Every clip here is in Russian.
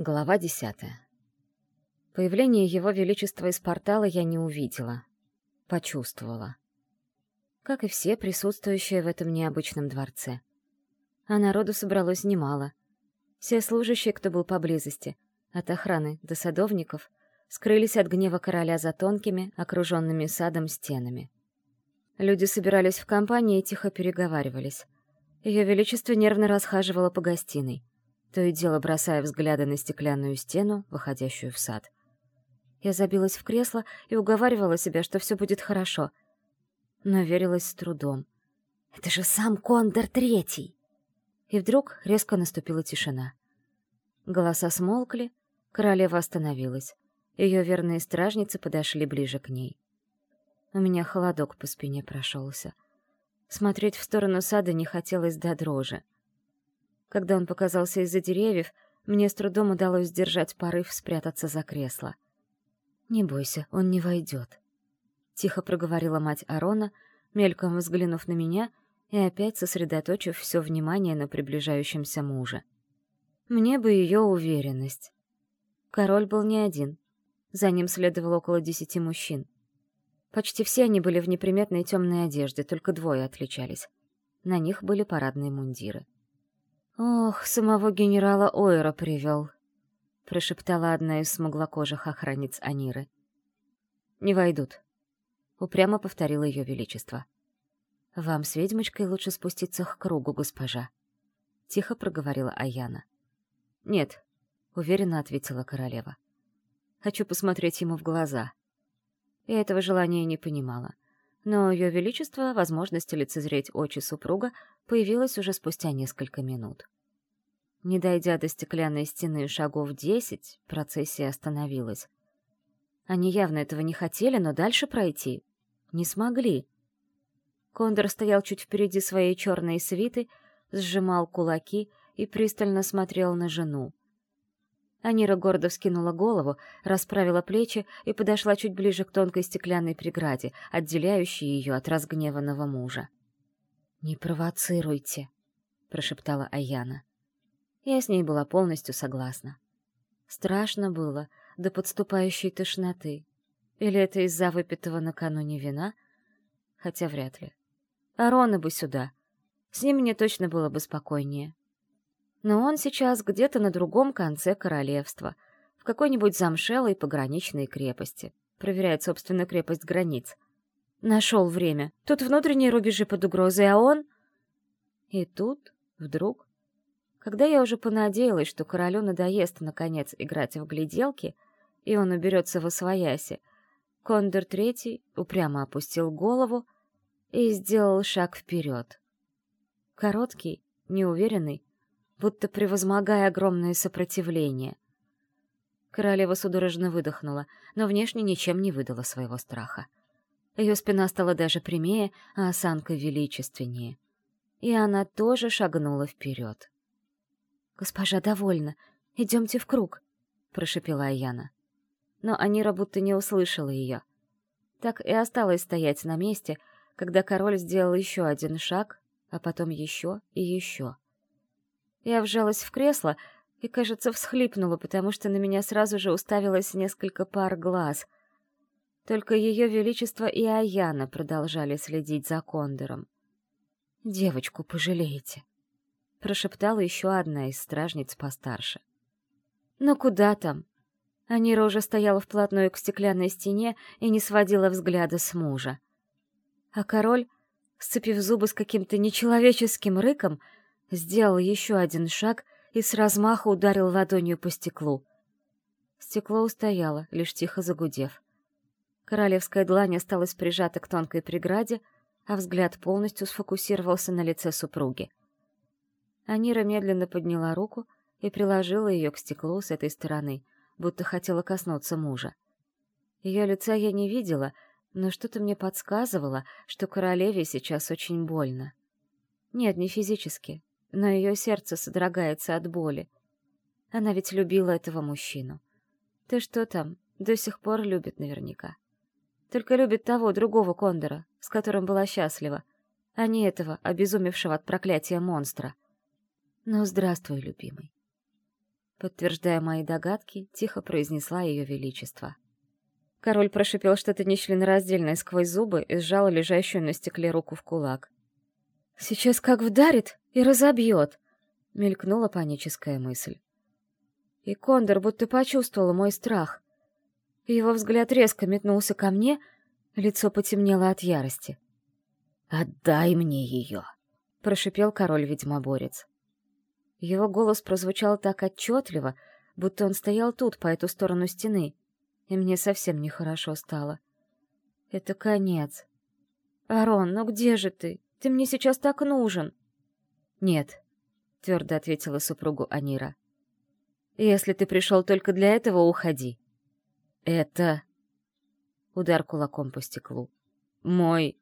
Глава десятая. Появление Его Величества из портала я не увидела. Почувствовала. Как и все присутствующие в этом необычном дворце. А народу собралось немало. Все служащие, кто был поблизости, от охраны до садовников, скрылись от гнева короля за тонкими, окруженными садом стенами. Люди собирались в компании и тихо переговаривались. Ее Величество нервно расхаживало по гостиной то и дело бросая взгляды на стеклянную стену, выходящую в сад. Я забилась в кресло и уговаривала себя, что все будет хорошо. Но верилась с трудом. «Это же сам Кондор Третий!» И вдруг резко наступила тишина. Голоса смолкли, королева остановилась. Ее верные стражницы подошли ближе к ней. У меня холодок по спине прошелся. Смотреть в сторону сада не хотелось до дрожи. Когда он показался из-за деревьев, мне с трудом удалось сдержать порыв спрятаться за кресло. «Не бойся, он не войдет», — тихо проговорила мать Арона, мельком взглянув на меня и опять сосредоточив все внимание на приближающемся муже. Мне бы ее уверенность. Король был не один. За ним следовало около десяти мужчин. Почти все они были в неприметной темной одежде, только двое отличались. На них были парадные мундиры. «Ох, самого генерала Ойра привел», — прошептала одна из смуглокожих охранниц Аниры. «Не войдут», — упрямо повторило ее величество. «Вам с ведьмочкой лучше спуститься к кругу, госпожа», — тихо проговорила Аяна. «Нет», — уверенно ответила королева. «Хочу посмотреть ему в глаза». Я этого желания не понимала. Но ее величество, возможности лицезреть очи супруга, появилась уже спустя несколько минут. Не дойдя до стеклянной стены шагов десять, процессия остановилась. Они явно этого не хотели, но дальше пройти не смогли. Кондор стоял чуть впереди своей черной свиты, сжимал кулаки и пристально смотрел на жену. Анира гордо вскинула голову, расправила плечи и подошла чуть ближе к тонкой стеклянной преграде, отделяющей ее от разгневанного мужа. «Не провоцируйте», — прошептала Аяна. Я с ней была полностью согласна. Страшно было до подступающей тошноты. Или это из-за выпитого накануне вина? Хотя вряд ли. Арона бы сюда. С ним мне точно было бы спокойнее. Но он сейчас где-то на другом конце королевства, в какой-нибудь замшелой пограничной крепости. Проверяет собственную крепость границ. Нашел время. Тут внутренние рубежи под угрозой, а он... И тут, вдруг, когда я уже понадеялась, что королю надоест, наконец, играть в гляделки, и он уберется во свояси, Кондор Третий упрямо опустил голову и сделал шаг вперед. Короткий, неуверенный, будто превозмогая огромное сопротивление. Королева судорожно выдохнула, но внешне ничем не выдала своего страха. Ее спина стала даже прямее, а осанка величественнее. И она тоже шагнула вперед. «Госпожа довольна. Идемте в круг», — прошепела Аяна. Но Анира будто не услышала ее. Так и осталась стоять на месте, когда король сделал еще один шаг, а потом еще и еще. Я вжалась в кресло и, кажется, всхлипнула, потому что на меня сразу же уставилось несколько пар глаз. Только ее величество и Аяна продолжали следить за Кондором. «Девочку пожалеете», — прошептала еще одна из стражниц постарше. «Ну куда там?» Анира уже стояла вплотную к стеклянной стене и не сводила взгляда с мужа. А король, сцепив зубы с каким-то нечеловеческим рыком, сделал еще один шаг и с размаха ударил ладонью по стеклу. Стекло устояло, лишь тихо загудев. Королевская длань осталась прижата к тонкой преграде, а взгляд полностью сфокусировался на лице супруги. Анира медленно подняла руку и приложила ее к стеклу с этой стороны, будто хотела коснуться мужа. Ее лица я не видела, но что-то мне подсказывало, что королеве сейчас очень больно. Нет, не физически, но ее сердце содрогается от боли. Она ведь любила этого мужчину. Ты что там, до сих пор любит наверняка. Только любит того другого Кондора, с которым была счастлива, а не этого, обезумевшего от проклятия монстра — ну, здравствуй, любимый. Подтверждая мои догадки, тихо произнесла ее величество. Король прошипел что-то нечленораздельное сквозь зубы и сжал лежащую на стекле руку в кулак. «Сейчас как вдарит и разобьет!» — мелькнула паническая мысль. И Кондор будто почувствовал мой страх. Его взгляд резко метнулся ко мне, лицо потемнело от ярости. «Отдай мне ее!» — прошипел король-ведьмоборец. Его голос прозвучал так отчетливо, будто он стоял тут, по эту сторону стены, и мне совсем нехорошо стало. Это конец. «Арон, ну где же ты? Ты мне сейчас так нужен!» «Нет», — твердо ответила супругу Анира. «Если ты пришел только для этого, уходи». «Это...» Удар кулаком по стеклу. «Мой...»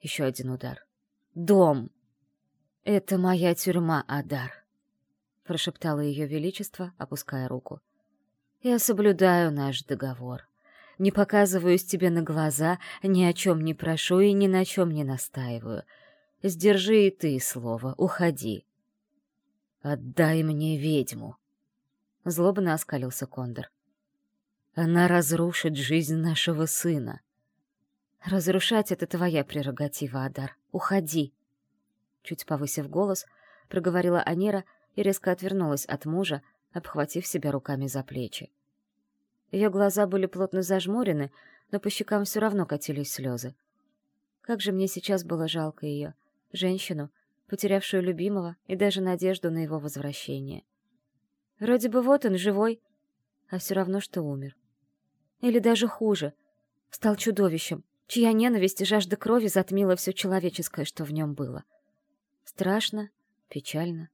Еще один удар. «Дом!» «Это моя тюрьма, Адар», — прошептало ее величество, опуская руку. Я соблюдаю наш договор. Не показываюсь тебе на глаза, ни о чем не прошу и ни на чем не настаиваю. Сдержи и ты слово, уходи. Отдай мне ведьму. Злобно оскалился Кондор. Она разрушит жизнь нашего сына. Разрушать — это твоя прерогатива, Адар. Уходи. Чуть повысив голос, проговорила Анира и резко отвернулась от мужа, обхватив себя руками за плечи. Ее глаза были плотно зажмурены, но по щекам все равно катились слезы. Как же мне сейчас было жалко ее, женщину, потерявшую любимого и даже надежду на его возвращение. Вроде бы вот он, живой, а все равно, что умер. Или даже хуже, стал чудовищем, чья ненависть и жажда крови затмила все человеческое, что в нем было. Страшно, печально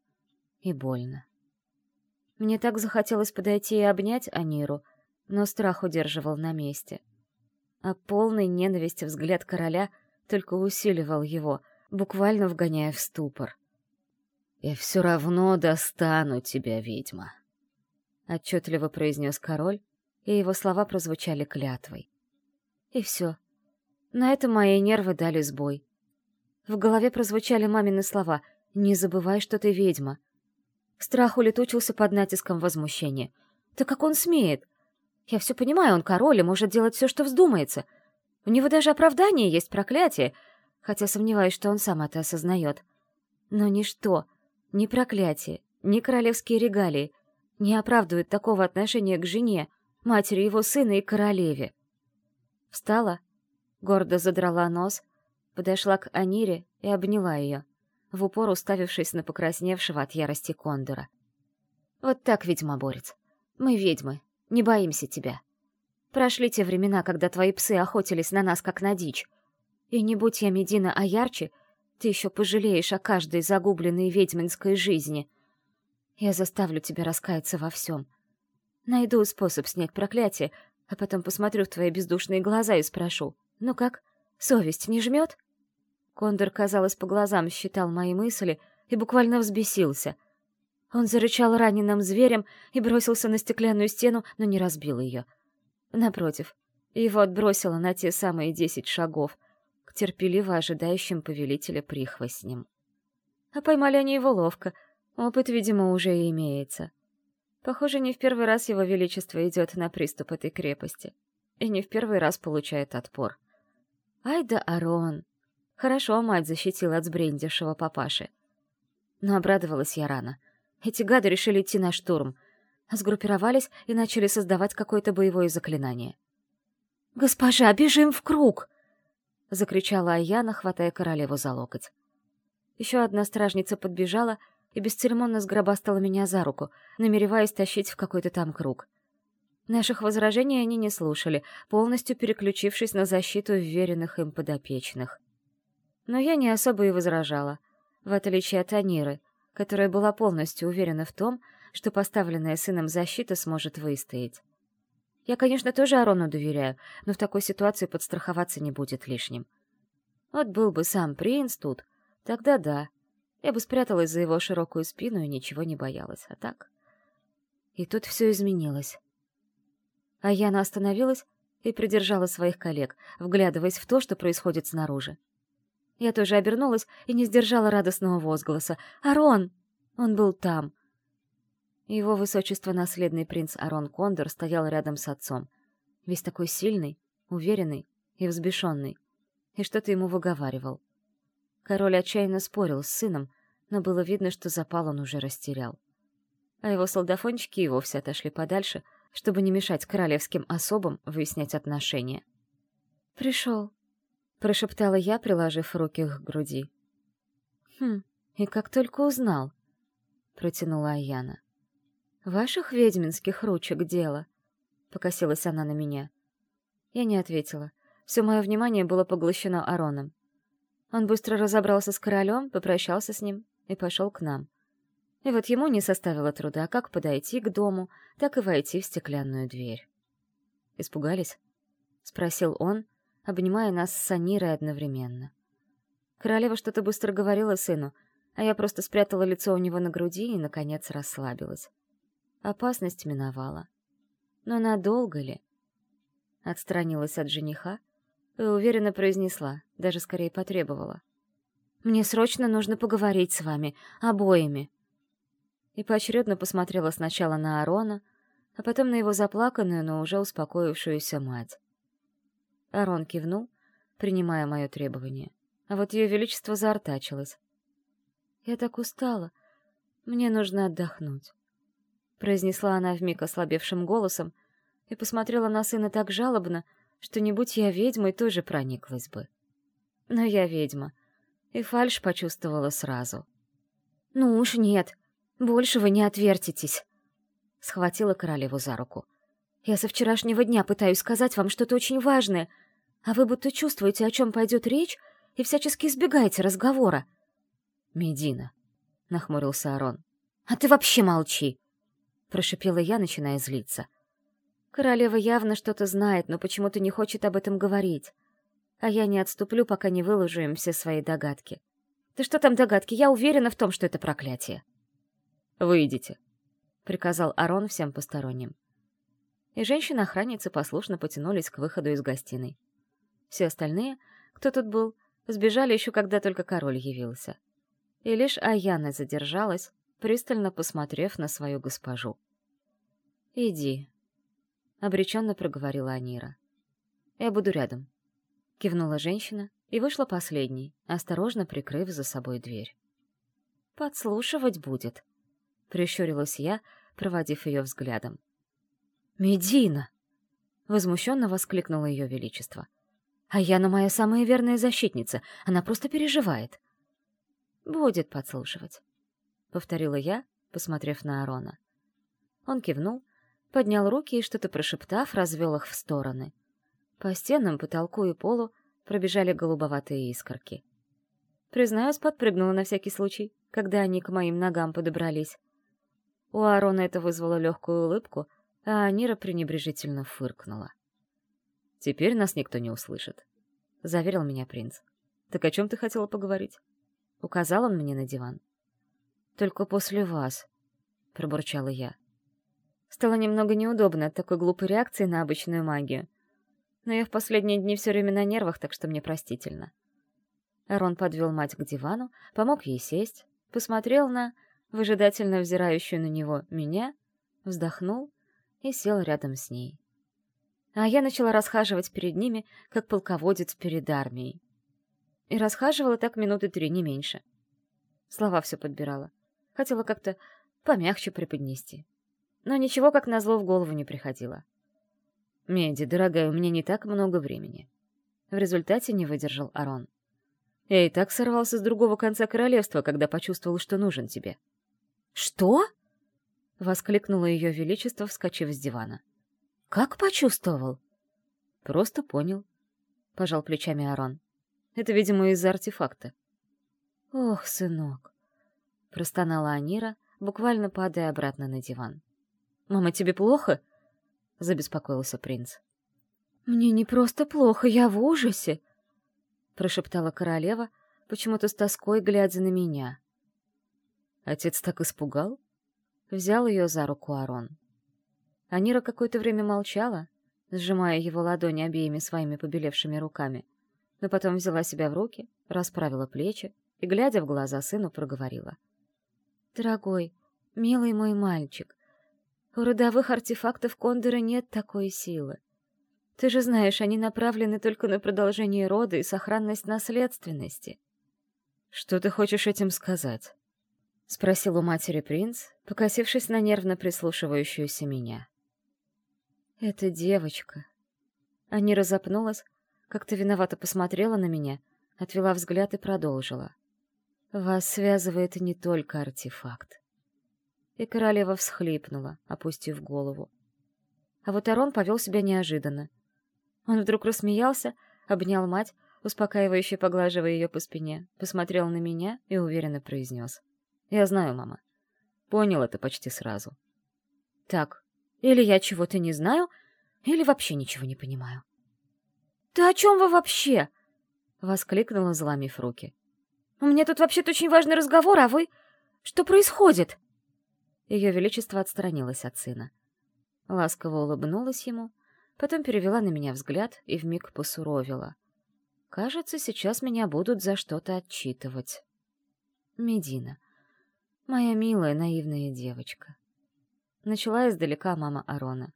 и больно. Мне так захотелось подойти и обнять Аниру, но страх удерживал на месте. А полный ненависти взгляд короля только усиливал его, буквально вгоняя в ступор. «Я все равно достану тебя, ведьма», — отчетливо произнес король, и его слова прозвучали клятвой. И все. На этом мои нервы дали сбой. В голове прозвучали мамины слова «Не забывай, что ты ведьма», Страх улетучился под натиском возмущения. «Да как он смеет? Я все понимаю, он король и может делать все, что вздумается. У него даже оправдание есть проклятие, хотя сомневаюсь, что он сам это осознает. Но ничто, ни проклятие, ни королевские регалии не оправдывают такого отношения к жене, матери его сына и королеве. Встала, гордо задрала нос, подошла к Анире и обняла ее в упор уставившись на покрасневшего от ярости кондора. «Вот так, ведьмоборец. Мы ведьмы, не боимся тебя. Прошли те времена, когда твои псы охотились на нас, как на дичь. И не будь я Медина а ярче, ты еще пожалеешь о каждой загубленной ведьминской жизни. Я заставлю тебя раскаяться во всем. Найду способ снять проклятие, а потом посмотрю в твои бездушные глаза и спрошу, ну как, совесть не жмет?» Кондор, казалось, по глазам считал мои мысли и буквально взбесился. Он зарычал раненым зверем и бросился на стеклянную стену, но не разбил ее. Напротив, его отбросило на те самые десять шагов к терпеливо ожидающим повелителя прихвостням. А поймали они его ловко, опыт, видимо, уже имеется. Похоже, не в первый раз его величество идет на приступ этой крепости. И не в первый раз получает отпор. Ай да Арон! Хорошо мать защитила от сбрендившего папаши. Но обрадовалась я рано. Эти гады решили идти на штурм. Сгруппировались и начали создавать какое-то боевое заклинание. «Госпожа, бежим в круг!» — закричала Аяна, хватая королеву за локоть. Еще одна стражница подбежала и бесцеремонно сгробастала меня за руку, намереваясь тащить в какой-то там круг. Наших возражений они не слушали, полностью переключившись на защиту вверенных им подопечных. Но я не особо и возражала, в отличие от Аниры, которая была полностью уверена в том, что поставленная сыном защита сможет выстоять. Я, конечно, тоже Арону доверяю, но в такой ситуации подстраховаться не будет лишним. Вот был бы сам принц тут, тогда да. Я бы спряталась за его широкую спину и ничего не боялась, а так... И тут все изменилось. А Яна остановилась и придержала своих коллег, вглядываясь в то, что происходит снаружи. Я тоже обернулась и не сдержала радостного возгласа. «Арон!» Он был там. Его высочество наследный принц Арон Кондор стоял рядом с отцом, весь такой сильный, уверенный и взбешенный, и что-то ему выговаривал. Король отчаянно спорил с сыном, но было видно, что запал он уже растерял. А его солдафончики и вовсе отошли подальше, чтобы не мешать королевским особам выяснять отношения. «Пришел», — прошептала я, приложив руки к груди. «Хм, и как только узнал», — протянула Аяна. «Ваших ведьминских ручек дело», — покосилась она на меня. Я не ответила. Все мое внимание было поглощено Ароном. Он быстро разобрался с королем, попрощался с ним и пошел к нам. И вот ему не составило труда как подойти к дому, так и войти в стеклянную дверь. «Испугались?» — спросил он, обнимая нас с Санирой одновременно. Королева что-то быстро говорила сыну, а я просто спрятала лицо у него на груди и, наконец, расслабилась. Опасность миновала. Но надолго ли? Отстранилась от жениха и уверенно произнесла, даже скорее потребовала. «Мне срочно нужно поговорить с вами, обоими». И поочередно посмотрела сначала на Арона, а потом на его заплаканную, но уже успокоившуюся мать. Арон кивнул, принимая мое требование, а вот ее величество заортачилось. «Я так устала. Мне нужно отдохнуть», — произнесла она вмиг ослабевшим голосом и посмотрела на сына так жалобно, что не будь я ведьмой, тоже прониклась бы. Но я ведьма, и фальшь почувствовала сразу. «Ну уж нет, больше вы не отвертитесь», — схватила королеву за руку. «Я со вчерашнего дня пытаюсь сказать вам что-то очень важное, а вы будто чувствуете, о чем пойдет речь, и всячески избегаете разговора». «Медина», — нахмурился Арон. «А ты вообще молчи!» — прошипела я, начиная злиться. — Королева явно что-то знает, но почему-то не хочет об этом говорить. А я не отступлю, пока не выложу им все свои догадки. Да что там догадки? Я уверена в том, что это проклятие. «Выйдите», — приказал Арон всем посторонним. И женщины-охранницы послушно потянулись к выходу из гостиной. Все остальные, кто тут был, сбежали еще когда только король явился. И лишь Аяна задержалась, пристально посмотрев на свою госпожу. «Иди», — обреченно проговорила Анира. «Я буду рядом», — кивнула женщина и вышла последней, осторожно прикрыв за собой дверь. «Подслушивать будет», — прищурилась я, проводив ее взглядом. «Медина!» — возмущенно воскликнула ее величество. «А Яна моя самая верная защитница, она просто переживает». «Будет подслушивать», — повторила я, посмотрев на Арона. Он кивнул, поднял руки и, что-то прошептав, развел их в стороны. По стенам, потолку и полу пробежали голубоватые искорки. Признаюсь, подпрыгнула на всякий случай, когда они к моим ногам подобрались. У Аарона это вызвало легкую улыбку, а Анира пренебрежительно фыркнула. «Теперь нас никто не услышит», — заверил меня принц. «Так о чем ты хотела поговорить?» Указал он мне на диван. «Только после вас», — пробурчала я. Стало немного неудобно от такой глупой реакции на обычную магию. Но я в последние дни все время на нервах, так что мне простительно. Арон подвел мать к дивану, помог ей сесть, посмотрел на, выжидательно взирающую на него, меня, вздохнул и сел рядом с ней. А я начала расхаживать перед ними, как полководец перед армией. И расхаживала так минуты три, не меньше. Слова все подбирала. Хотела как-то помягче преподнести но ничего, как назло, в голову не приходило. «Меди, дорогая, у меня не так много времени». В результате не выдержал Арон. «Я и так сорвался с другого конца королевства, когда почувствовал, что нужен тебе». «Что?» — воскликнуло ее величество, вскочив с дивана. «Как почувствовал?» «Просто понял», — пожал плечами Арон. «Это, видимо, из-за артефакта». «Ох, сынок», — простонала Анира, буквально падая обратно на диван. «Мама, тебе плохо?» — забеспокоился принц. «Мне не просто плохо, я в ужасе!» — прошептала королева, почему-то с тоской глядя на меня. Отец так испугал? Взял ее за руку Арон. Анира какое-то время молчала, сжимая его ладони обеими своими побелевшими руками, но потом взяла себя в руки, расправила плечи и, глядя в глаза сыну, проговорила. «Дорогой, милый мой мальчик, У родовых артефактов Кондора нет такой силы. Ты же знаешь, они направлены только на продолжение рода и сохранность наследственности. Что ты хочешь этим сказать? Спросил у матери принц, покосившись на нервно прислушивающуюся меня. Это девочка. Ани разопнулась, как-то виновато посмотрела на меня, отвела взгляд и продолжила. Вас связывает не только артефакт. И королева всхлипнула, опустив голову. А вот Арон повел себя неожиданно. Он вдруг рассмеялся, обнял мать, успокаивающе поглаживая ее по спине, посмотрел на меня и уверенно произнес. «Я знаю, мама. Понял это почти сразу». «Так, или я чего-то не знаю, или вообще ничего не понимаю». «Да о чем вы вообще?» — воскликнула, заломив руки. «У меня тут вообще-то очень важный разговор, а вы... Что происходит?» Ее Величество отстранилась от сына. Ласково улыбнулась ему, Потом перевела на меня взгляд и вмиг посуровила. Кажется, сейчас меня будут за что-то отчитывать. Медина. Моя милая наивная девочка. Начала издалека мама Арона.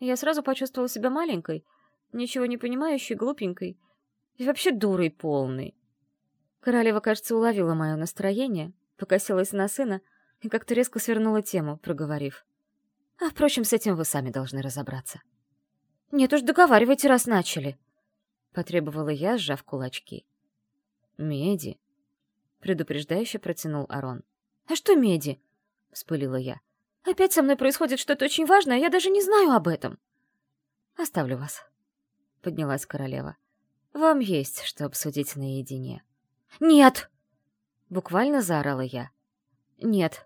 Я сразу почувствовала себя маленькой, ничего не понимающей, глупенькой и вообще дурой полной. Королева, кажется, уловила мое настроение, покосилась на сына и как-то резко свернула тему, проговорив. А, впрочем, с этим вы сами должны разобраться. «Нет уж, договаривайте, раз начали», — потребовала я, сжав кулачки. «Меди», — предупреждающе протянул Арон. «А что меди?» — вспылила я. «Опять со мной происходит что-то очень важное, а я даже не знаю об этом». «Оставлю вас», — поднялась королева. «Вам есть что обсудить наедине». «Нет!» — буквально заорала я. «Нет», —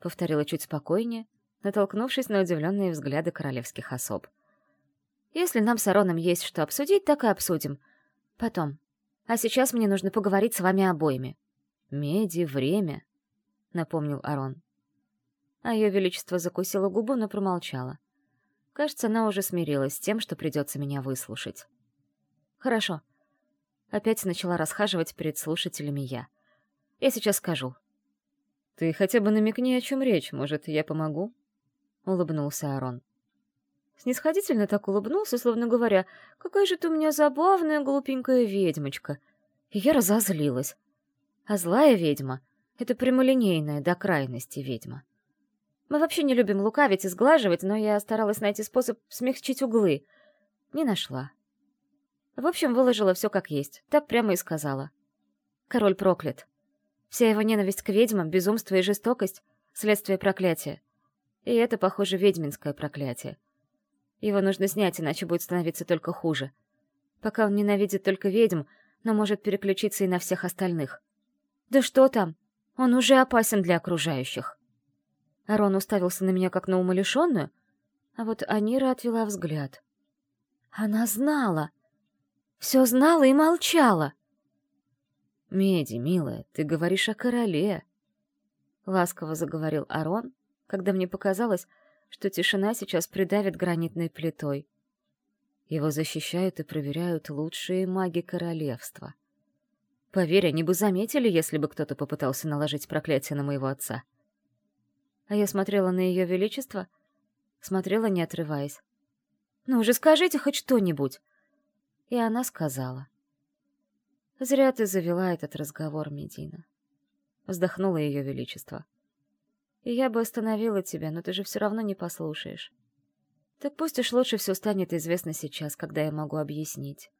повторила чуть спокойнее, натолкнувшись на удивленные взгляды королевских особ. Если нам с Ароном есть что обсудить, так и обсудим. Потом. А сейчас мне нужно поговорить с вами обоими. «Меди, время», — напомнил Арон. А ее величество закусила губу, но промолчала. Кажется, она уже смирилась с тем, что придется меня выслушать. «Хорошо». Опять начала расхаживать перед слушателями я. «Я сейчас скажу». «Ты хотя бы намекни, о чем речь, может, я помогу?» — улыбнулся Арон. Снисходительно так улыбнулся, словно говоря, «Какая же ты у меня забавная, глупенькая ведьмочка!» И я разозлилась. А злая ведьма — это прямолинейная до крайности ведьма. Мы вообще не любим лукавить и сглаживать, но я старалась найти способ смягчить углы. Не нашла. В общем, выложила все как есть, так прямо и сказала. Король проклят. Вся его ненависть к ведьмам, безумство и жестокость — следствие проклятия. И это, похоже, ведьминское проклятие. Его нужно снять, иначе будет становиться только хуже. Пока он ненавидит только ведьм, но может переключиться и на всех остальных. Да что там? Он уже опасен для окружающих. Арон уставился на меня как на умалишенную, а вот Анира отвела взгляд. Она знала. Все знала и молчала. «Меди, милая, ты говоришь о короле», — ласково заговорил Арон, когда мне показалось, что тишина сейчас придавит гранитной плитой. Его защищают и проверяют лучшие маги королевства. Поверь, они бы заметили, если бы кто-то попытался наложить проклятие на моего отца. А я смотрела на ее величество, смотрела, не отрываясь. «Ну уже скажите хоть что-нибудь!» И она сказала. «Зря ты завела этот разговор, Медина». Вздохнула ее величество. Я бы остановила тебя, но ты же все равно не послушаешь. Так пусть уж лучше все станет известно сейчас, когда я могу объяснить.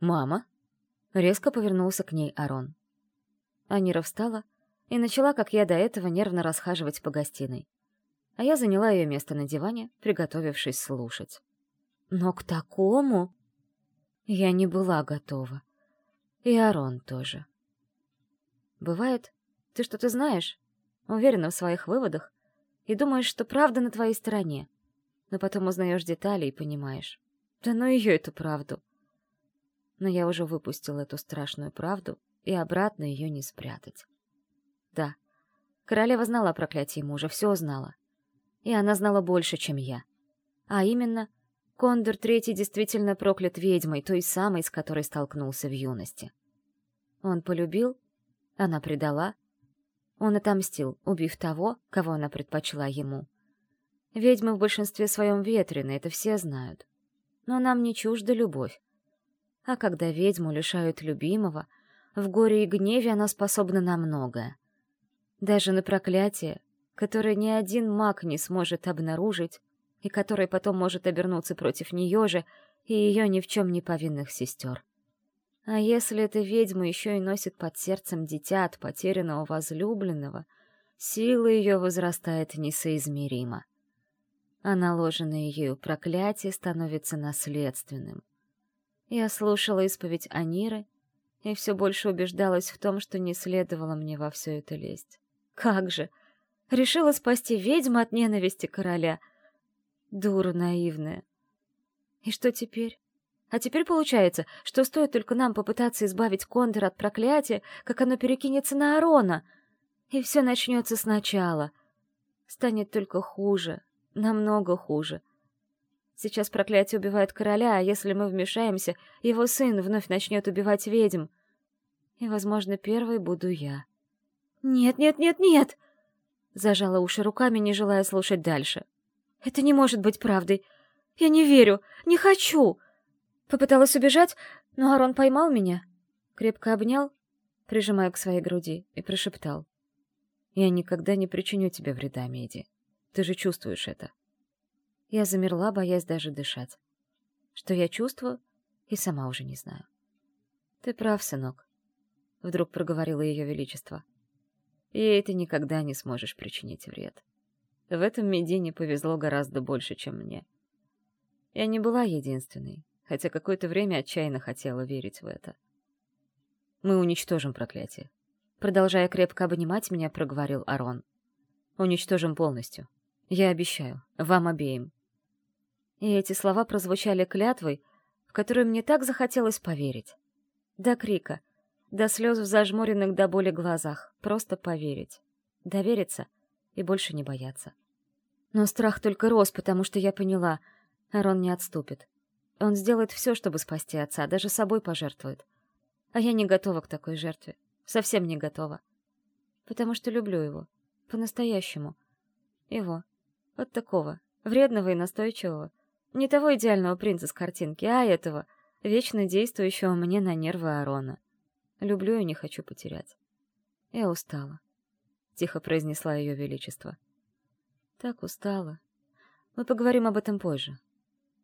«Мама?» — резко повернулся к ней Арон. Анира встала и начала, как я до этого, нервно расхаживать по гостиной. А я заняла ее место на диване, приготовившись слушать. Но к такому я не была готова. И Арон тоже. Бывает, ты что-то знаешь, уверена в своих выводах и думаешь, что правда на твоей стороне. Но потом узнаешь детали и понимаешь. Да ну ее эту правду. Но я уже выпустил эту страшную правду, и обратно ее не спрятать. Да, королева знала о проклятии мужа, все знала. И она знала больше, чем я. А именно, Кондор Третий действительно проклят ведьмой, той самой, с которой столкнулся в юности. Он полюбил, она предала — он отомстил, убив того, кого она предпочла ему. Ведьмы в большинстве своем ветрены, это все знают. Но нам не чужда любовь. А когда ведьму лишают любимого, в горе и гневе она способна на многое. Даже на проклятие, которое ни один маг не сможет обнаружить, и которое потом может обернуться против нее же и ее ни в чем не повинных сестер. А если эта ведьма еще и носит под сердцем дитя от потерянного возлюбленного, сила ее возрастает несоизмеримо. А наложенное ею проклятие становится наследственным. Я слушала исповедь Аниры и все больше убеждалась в том, что не следовало мне во все это лезть. Как же! Решила спасти ведьму от ненависти короля. Дура наивная. И что теперь? А теперь получается, что стоит только нам попытаться избавить Кондор от проклятия, как оно перекинется на Арона, и все начнется сначала. Станет только хуже, намного хуже. Сейчас проклятие убивает короля, а если мы вмешаемся, его сын вновь начнет убивать ведьм. И, возможно, первой буду я. «Нет, нет, нет, нет!» Зажала уши руками, не желая слушать дальше. «Это не может быть правдой. Я не верю, не хочу!» Попыталась убежать, но Арон поймал меня, крепко обнял, прижимая к своей груди, и прошептал. «Я никогда не причиню тебе вреда, Меди. Ты же чувствуешь это». Я замерла, боясь даже дышать. Что я чувствую, и сама уже не знаю. «Ты прав, сынок», — вдруг проговорило Ее Величество. «Ей ты никогда не сможешь причинить вред. В этом Медине повезло гораздо больше, чем мне. Я не была единственной, хотя какое-то время отчаянно хотела верить в это. Мы уничтожим проклятие. Продолжая крепко обнимать меня, проговорил Арон. Уничтожим полностью. Я обещаю, вам обеим. И эти слова прозвучали клятвой, в которую мне так захотелось поверить. До крика, до слез в зажмуренных до боли глазах, просто поверить. Довериться и больше не бояться. Но страх только рос, потому что я поняла, Арон не отступит. Он сделает все, чтобы спасти отца, даже собой пожертвует. А я не готова к такой жертве. Совсем не готова. Потому что люблю его. По-настоящему. Его. Вот такого. Вредного и настойчивого. Не того идеального принца с картинки, а этого, вечно действующего мне на нервы Арона. Люблю и не хочу потерять. Я устала. Тихо произнесла ее величество. Так устала. Мы поговорим об этом позже.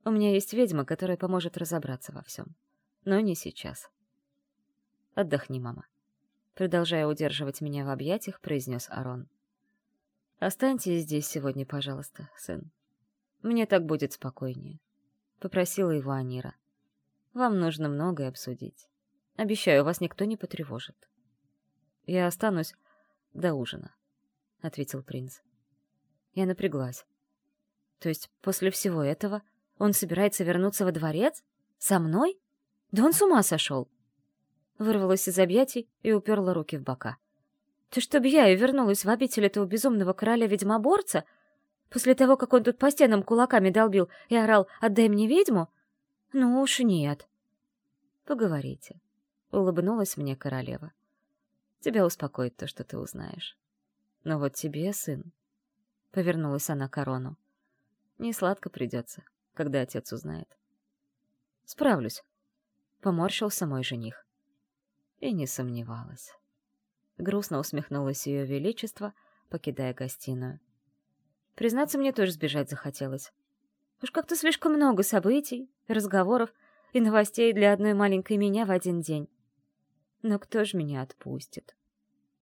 У меня есть ведьма, которая поможет разобраться во всем. Но не сейчас. Отдохни, мама. Продолжая удерживать меня в объятиях, произнес Арон. «Останьтесь здесь сегодня, пожалуйста, сын. Мне так будет спокойнее», — попросила его Анира. «Вам нужно многое обсудить. Обещаю, вас никто не потревожит». «Я останусь до ужина», — ответил принц. Я напряглась. «То есть после всего этого он собирается вернуться во дворец? Со мной? Да он с ума сошел!» Вырвалась из объятий и уперла руки в бока. «Ты чтоб я и вернулась в обитель этого безумного короля-ведьмоборца? После того, как он тут по стенам кулаками долбил и орал «Отдай мне ведьму?» Ну уж нет. «Поговорите», — улыбнулась мне королева. «Тебя успокоит то, что ты узнаешь. Но вот тебе, сын...» Повернулась она к корону. «Не сладко придется когда отец узнает. Справлюсь. Поморщился мой жених. И не сомневалась. Грустно усмехнулось ее величество, покидая гостиную. Признаться, мне тоже сбежать захотелось. Уж как-то слишком много событий, разговоров и новостей для одной маленькой меня в один день. Но кто ж меня отпустит?